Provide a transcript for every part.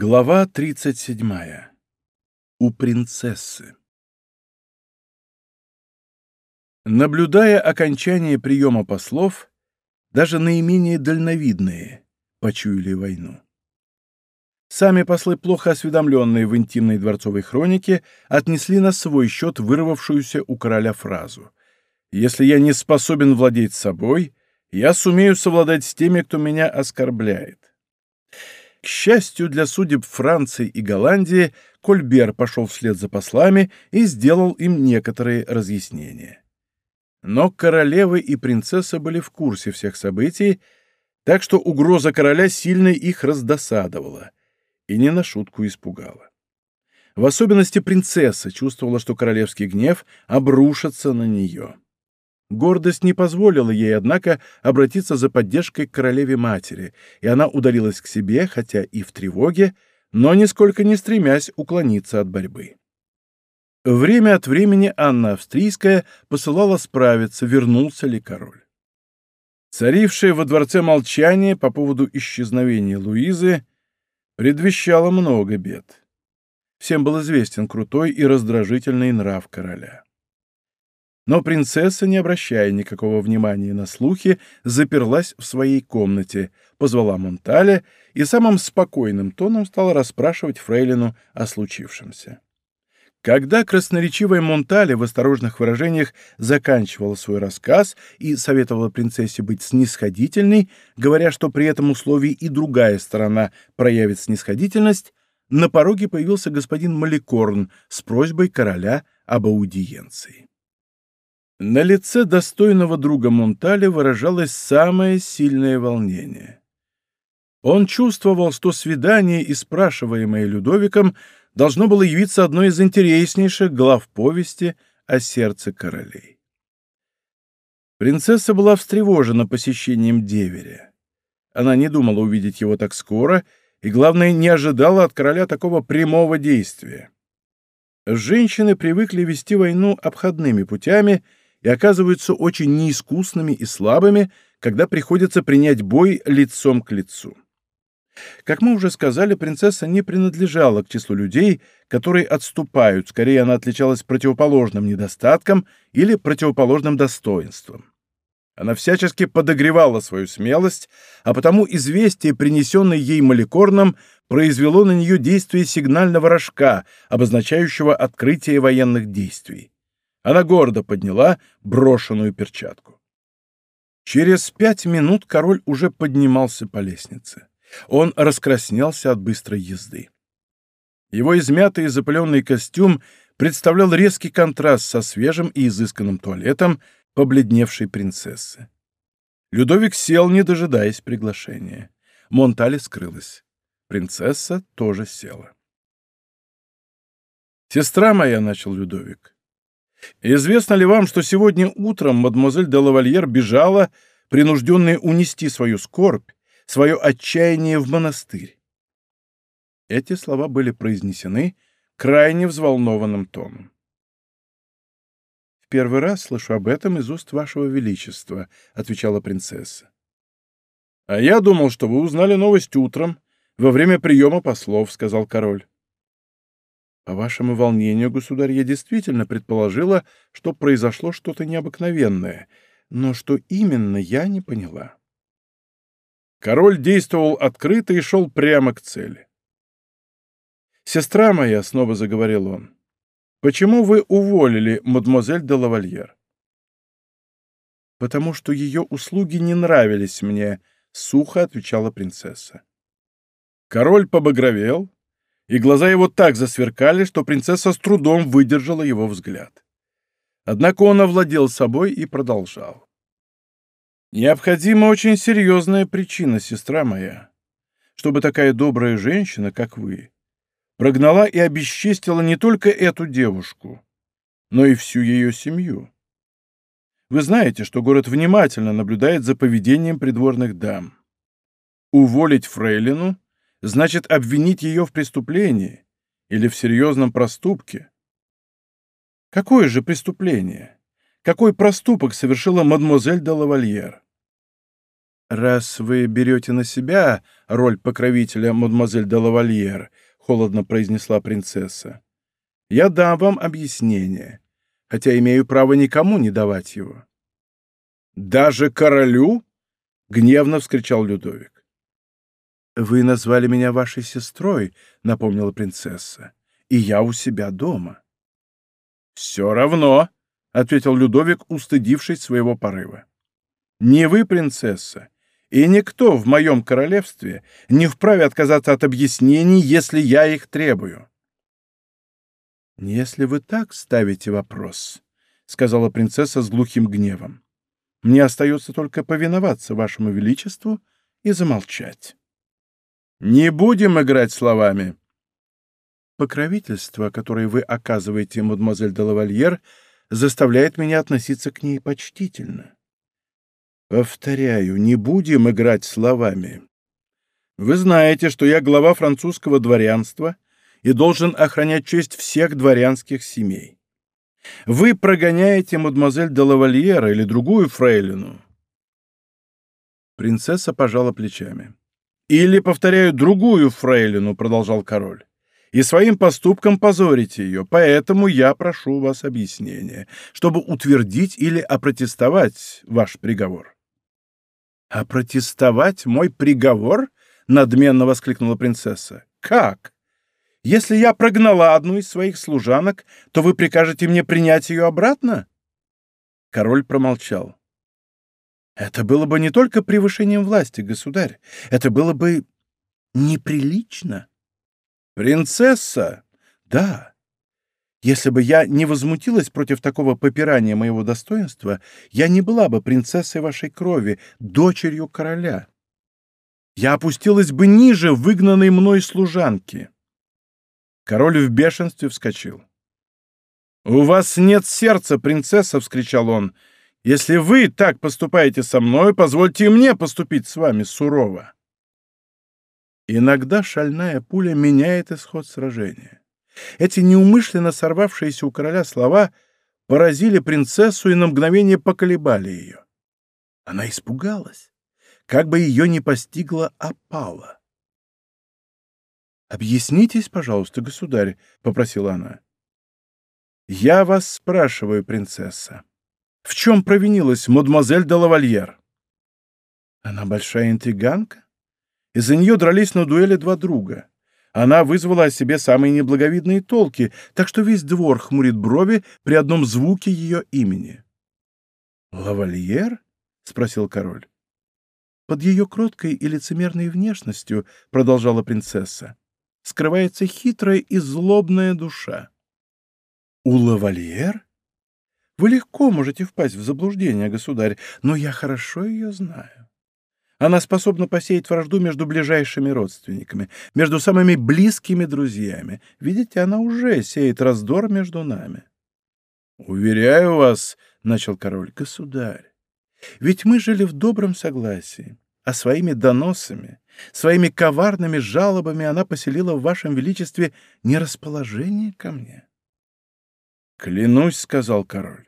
Глава 37. У принцессы. Наблюдая окончание приема послов, даже наименее дальновидные почуяли войну. Сами послы, плохо осведомленные в интимной дворцовой хронике, отнесли на свой счет вырвавшуюся у короля фразу «Если я не способен владеть собой, я сумею совладать с теми, кто меня оскорбляет». К счастью для судеб Франции и Голландии, Кольбер пошел вслед за послами и сделал им некоторые разъяснения. Но королевы и принцесса были в курсе всех событий, так что угроза короля сильно их раздосадовала и не на шутку испугала. В особенности принцесса чувствовала, что королевский гнев обрушится на нее. Гордость не позволила ей, однако, обратиться за поддержкой к королеве-матери, и она удалилась к себе, хотя и в тревоге, но нисколько не стремясь уклониться от борьбы. Время от времени Анна Австрийская посылала справиться, вернулся ли король. Царившее во дворце молчание по поводу исчезновения Луизы предвещало много бед. Всем был известен крутой и раздражительный нрав короля. Но принцесса, не обращая никакого внимания на слухи, заперлась в своей комнате, позвала Монталя и самым спокойным тоном стала расспрашивать Фрейлину о случившемся. Когда красноречивая Монтале в осторожных выражениях заканчивала свой рассказ и советовала принцессе быть снисходительной, говоря, что при этом условии и другая сторона проявит снисходительность, на пороге появился господин Маликорн с просьбой короля об аудиенции. На лице достойного друга Монталя выражалось самое сильное волнение. Он чувствовал, что свидание, и спрашиваемое Людовиком, должно было явиться одной из интереснейших глав повести о сердце королей. Принцесса была встревожена посещением деверя. Она не думала увидеть его так скоро и, главное, не ожидала от короля такого прямого действия. Женщины привыкли вести войну обходными путями — и оказываются очень неискусными и слабыми, когда приходится принять бой лицом к лицу. Как мы уже сказали, принцесса не принадлежала к числу людей, которые отступают, скорее она отличалась противоположным недостатком или противоположным достоинством. Она всячески подогревала свою смелость, а потому известие, принесенное ей Маликорном, произвело на нее действие сигнального рожка, обозначающего открытие военных действий. Она гордо подняла брошенную перчатку. Через пять минут король уже поднимался по лестнице. Он раскраснелся от быстрой езды. Его измятый и запыленный костюм представлял резкий контраст со свежим и изысканным туалетом побледневшей принцессы. Людовик сел, не дожидаясь приглашения. Монтали скрылась. Принцесса тоже села. «Сестра моя», — начал Людовик, Известно ли вам, что сегодня утром мадемуазель де лавальер бежала, принужденная унести свою скорбь, свое отчаяние в монастырь? Эти слова были произнесены крайне взволнованным тоном. «В первый раз слышу об этом из уст вашего величества», — отвечала принцесса. «А я думал, что вы узнали новость утром, во время приема послов», — сказал король. По вашему волнению, государь, я действительно предположила, что произошло что-то необыкновенное, но что именно, я не поняла. Король действовал открыто и шел прямо к цели. «Сестра моя», — снова заговорил он, — «почему вы уволили мадемуазель де лавальер?» «Потому что ее услуги не нравились мне», — сухо отвечала принцесса. Король побагровел, и глаза его так засверкали, что принцесса с трудом выдержала его взгляд. Однако он овладел собой и продолжал. «Необходима очень серьезная причина, сестра моя, чтобы такая добрая женщина, как вы, прогнала и обесчестила не только эту девушку, но и всю ее семью. Вы знаете, что город внимательно наблюдает за поведением придворных дам. Уволить фрейлину — значит обвинить ее в преступлении или в серьезном проступке. Какое же преступление? Какой проступок совершила мадемуазель де лавальер? «Раз вы берете на себя роль покровителя мадемуазель де лавальер», — холодно произнесла принцесса, — «я дам вам объяснение, хотя имею право никому не давать его». «Даже королю?» — гневно вскричал Людовик. «Вы назвали меня вашей сестрой», — напомнила принцесса, — «и я у себя дома». «Все равно», — ответил Людовик, устыдившись своего порыва. «Не вы, принцесса, и никто в моем королевстве не вправе отказаться от объяснений, если я их требую». «Если вы так ставите вопрос», — сказала принцесса с глухим гневом, — «мне остается только повиноваться вашему величеству и замолчать». «Не будем играть словами», Покровительство, которое вы оказываете, мадемуазель де лавальер, заставляет меня относиться к ней почтительно. Повторяю, не будем играть словами. Вы знаете, что я глава французского дворянства и должен охранять честь всех дворянских семей. Вы прогоняете мадемуазель де лавальера или другую фрейлину. Принцесса пожала плечами. «Или, повторяю, другую фрейлину», — продолжал король и своим поступком позорите ее, поэтому я прошу вас объяснения, чтобы утвердить или опротестовать ваш приговор». «Опротестовать мой приговор?» — надменно воскликнула принцесса. «Как? Если я прогнала одну из своих служанок, то вы прикажете мне принять ее обратно?» Король промолчал. «Это было бы не только превышением власти, государь, это было бы неприлично». «Принцесса?» «Да. Если бы я не возмутилась против такого попирания моего достоинства, я не была бы принцессой вашей крови, дочерью короля. Я опустилась бы ниже выгнанной мной служанки». Король в бешенстве вскочил. «У вас нет сердца, принцесса!» — вскричал он. «Если вы так поступаете со мной, позвольте мне поступить с вами сурово». Иногда шальная пуля меняет исход сражения. Эти неумышленно сорвавшиеся у короля слова поразили принцессу и на мгновение поколебали ее. Она испугалась, как бы ее не постигла опала. «Объяснитесь, пожалуйста, государь», — попросила она. «Я вас спрашиваю, принцесса, в чем провинилась мадемуазель де лавальер?» «Она большая интриганка?» Из-за нее дрались на дуэли два друга. Она вызвала о себе самые неблаговидные толки, так что весь двор хмурит брови при одном звуке ее имени. «Лавальер?» — спросил король. «Под ее кроткой и лицемерной внешностью, — продолжала принцесса, — скрывается хитрая и злобная душа». «У лавальер?» «Вы легко можете впасть в заблуждение, государь, но я хорошо ее знаю. Она способна посеять вражду между ближайшими родственниками, между самыми близкими друзьями. Видите, она уже сеет раздор между нами. «Уверяю вас», — начал король, — «государь, ведь мы жили в добром согласии, а своими доносами, своими коварными жалобами она поселила в вашем величестве нерасположение ко мне». «Клянусь», — сказал король, —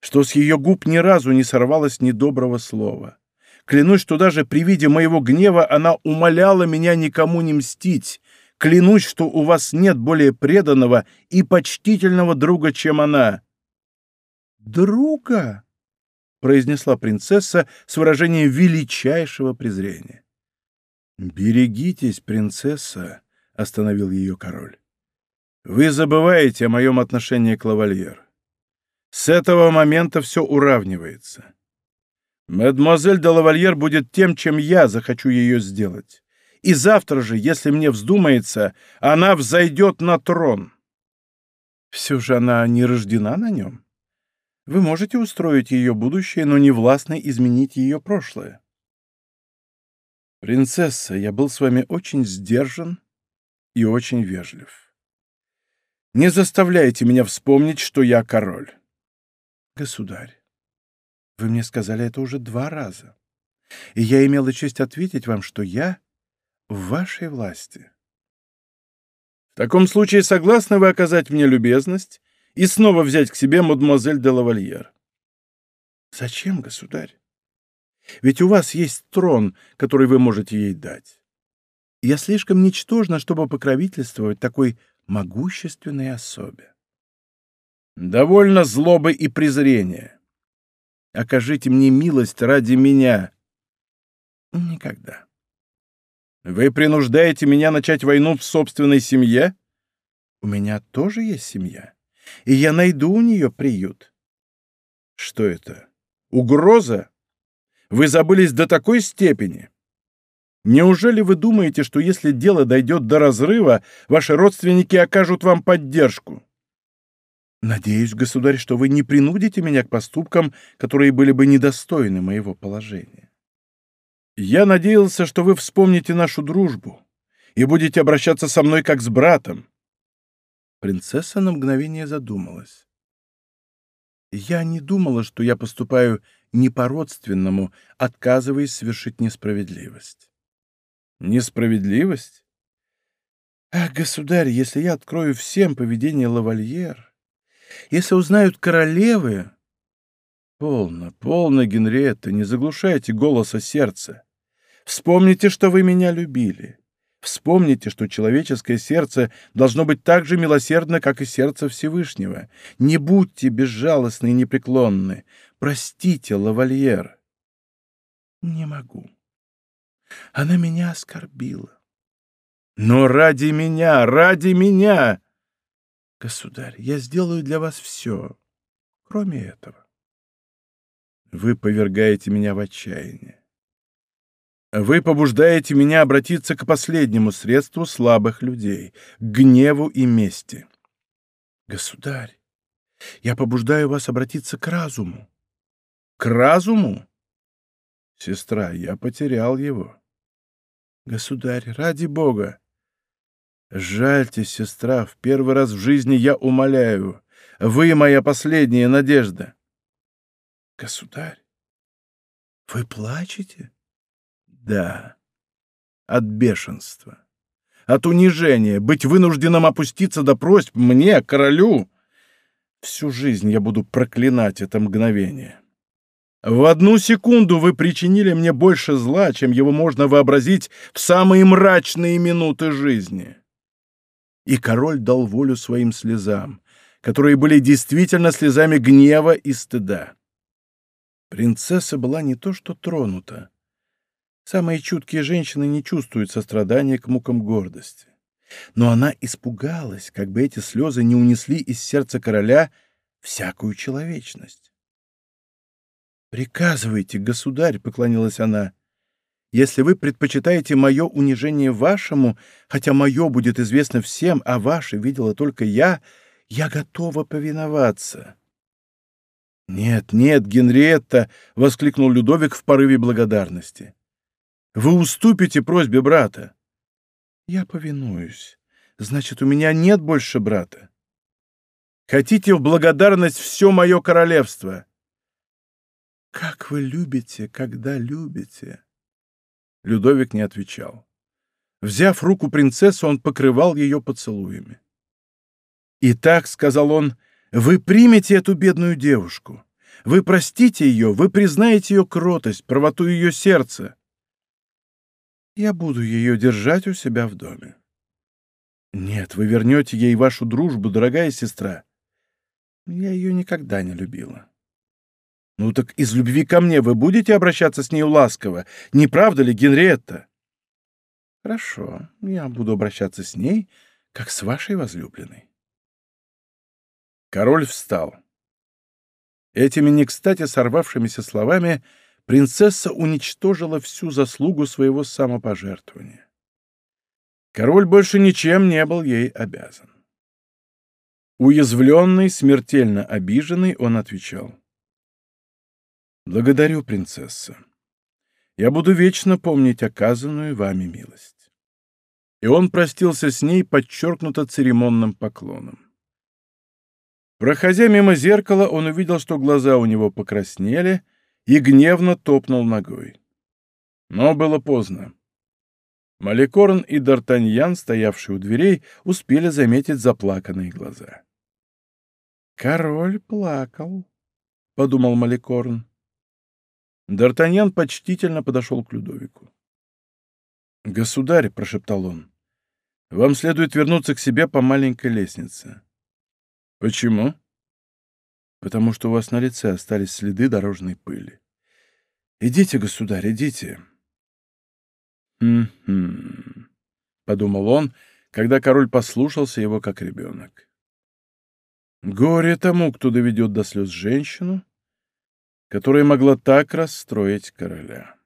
что с ее губ ни разу не сорвалось ни доброго слова. Клянусь, что даже при виде моего гнева она умоляла меня никому не мстить. Клянусь, что у вас нет более преданного и почтительного друга, чем она». «Друга?» — произнесла принцесса с выражением величайшего презрения. «Берегитесь, принцесса», — остановил ее король. «Вы забываете о моем отношении к лавальер. С этого момента все уравнивается. Мадемуазель де лавальер будет тем, чем я захочу ее сделать. И завтра же, если мне вздумается, она взойдет на трон. Все же она не рождена на нем. Вы можете устроить ее будущее, но не властно изменить ее прошлое. Принцесса, я был с вами очень сдержан и очень вежлив. Не заставляйте меня вспомнить, что я король. Государь, вы мне сказали это уже два раза. И я имела честь ответить вам, что я в вашей власти. В таком случае согласны вы оказать мне любезность и снова взять к себе мадемуазель де лавальер? Зачем, государь? Ведь у вас есть трон, который вы можете ей дать. Я слишком ничтожна, чтобы покровительствовать такой могущественной особе. Довольно злобы и презрения. Окажите мне милость ради меня. Никогда. Вы принуждаете меня начать войну в собственной семье? У меня тоже есть семья, и я найду у нее приют. Что это? Угроза? Вы забылись до такой степени? Неужели вы думаете, что если дело дойдет до разрыва, ваши родственники окажут вам поддержку? Надеюсь, государь, что вы не принудите меня к поступкам, которые были бы недостойны моего положения. Я надеялся, что вы вспомните нашу дружбу и будете обращаться со мной как с братом. Принцесса на мгновение задумалась. Я не думала, что я поступаю не по-родственному, отказываясь совершить несправедливость. Несправедливость? Ах, государь, если я открою всем поведение лавальер, если узнают королевы... Полно, полно, Генриетта, не заглушайте голоса сердца. Вспомните, что вы меня любили. Вспомните, что человеческое сердце должно быть так же милосердно, как и сердце Всевышнего. Не будьте безжалостны и непреклонны. Простите, лавальер. Не могу. Она меня оскорбила. Но ради меня, ради меня! Государь, я сделаю для вас все, кроме этого. Вы повергаете меня в отчаяние. Вы побуждаете меня обратиться к последнему средству слабых людей — к гневу и мести. Государь, я побуждаю вас обратиться к разуму. К разуму? Сестра, я потерял его. Государь, ради Бога. Жальте, сестра, в первый раз в жизни я умоляю. Вы моя последняя надежда. Государь, вы плачете? Да. От бешенства. От унижения, быть вынужденным опуститься до просьб мне, королю. Всю жизнь я буду проклинать это мгновение. В одну секунду вы причинили мне больше зла, чем его можно вообразить в самые мрачные минуты жизни. И король дал волю своим слезам, которые были действительно слезами гнева и стыда. Принцесса была не то что тронута, Самые чуткие женщины не чувствуют сострадания к мукам гордости. Но она испугалась, как бы эти слезы не унесли из сердца короля всякую человечность. «Приказывайте, государь», — поклонилась она, — «если вы предпочитаете мое унижение вашему, хотя мое будет известно всем, а ваше видела только я, я готова повиноваться». «Нет, нет, Генриетта!» — воскликнул Людовик в порыве благодарности. Вы уступите просьбе брата. Я повинуюсь. Значит, у меня нет больше брата. Хотите в благодарность все мое королевство? Как вы любите, когда любите? Людовик не отвечал. Взяв руку принцессы, он покрывал ее поцелуями. «Итак», — сказал он, — «вы примете эту бедную девушку. Вы простите ее, вы признаете ее кротость, правоту ее сердца. Я буду ее держать у себя в доме. Нет, вы вернете ей вашу дружбу, дорогая сестра. Я ее никогда не любила. Ну так из любви ко мне вы будете обращаться с ней ласково, не правда ли, Генриетта? Хорошо, я буду обращаться с ней, как с вашей возлюбленной. Король встал. Этими не кстати сорвавшимися словами принцесса уничтожила всю заслугу своего самопожертвования. Король больше ничем не был ей обязан. Уязвленный, смертельно обиженный, он отвечал. «Благодарю, принцесса. Я буду вечно помнить оказанную вами милость». И он простился с ней подчеркнуто церемонным поклоном. Проходя мимо зеркала, он увидел, что глаза у него покраснели — и гневно топнул ногой. Но было поздно. Маликорн и Д'Артаньян, стоявшие у дверей, успели заметить заплаканные глаза. «Король плакал», — подумал Маликорн. Д'Артаньян почтительно подошел к Людовику. «Государь», — прошептал он, — «вам следует вернуться к себе по маленькой лестнице». «Почему?» «Потому что у вас на лице остались следы дорожной пыли. Идите, государь, идите». «Хм-хм», — подумал он, когда король послушался его как ребенок. «Горе тому, кто доведет до слез женщину, которая могла так расстроить короля».